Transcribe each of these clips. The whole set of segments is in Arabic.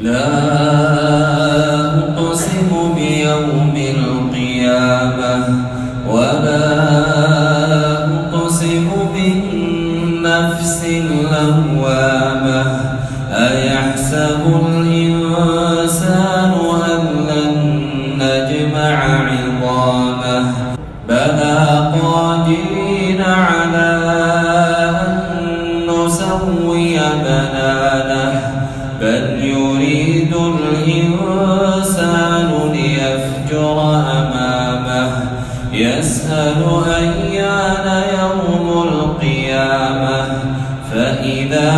لا أقسم بيوم القيامة ولا أقسم بالنفس اللوامة أيحسب الإنسان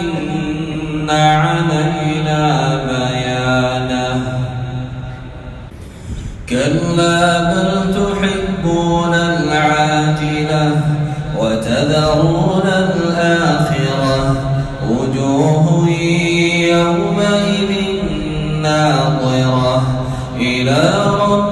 إن علينا بيانه كلا بل تحبون العاجلة وتذرون الآخرة وجوه يومئذ ناظرة إلى ربها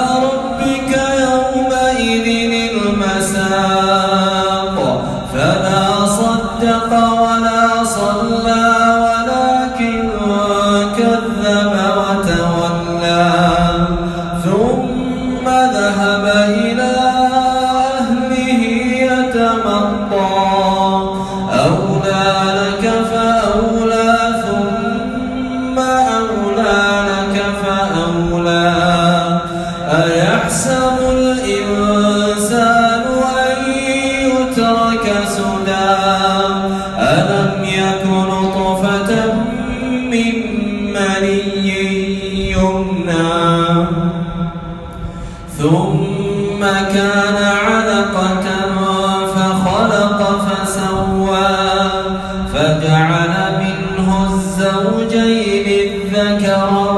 ثم كان علقة فخلق فسوى فجعل منه الزوجين الذكر